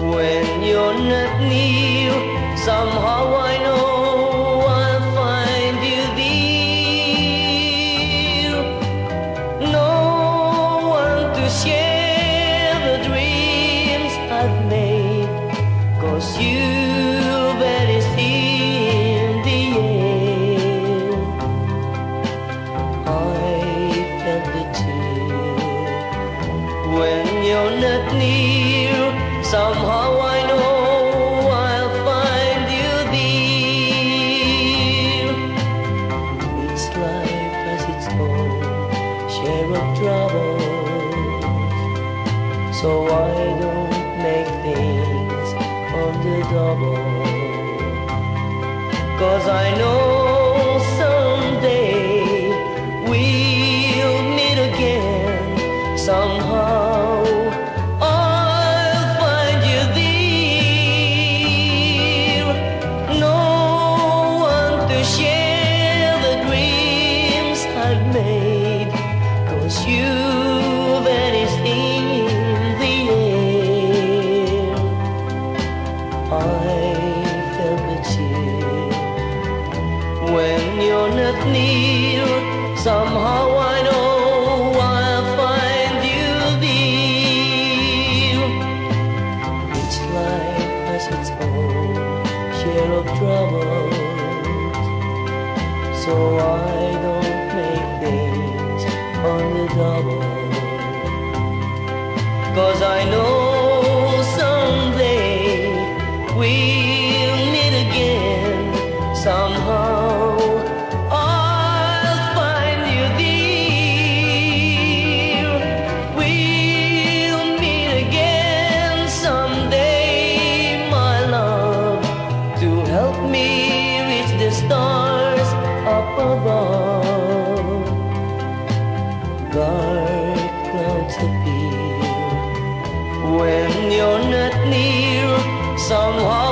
when you're not near. Somehow I know I'll find you there. No one to share the dreams I've made. Cause you vanished in the air. I felt the chill when you're not near. Somehow I know I'll find you there. Each life has its own share of troubles. So why don't make things on the double? Cause I know Somehow I know I'll find you there. Each life has its own share of troubles. So I don't make things on the double. Cause I know someday we'll meet again somehow. Stars up above. Dark clouds appear when you're not near. Somehow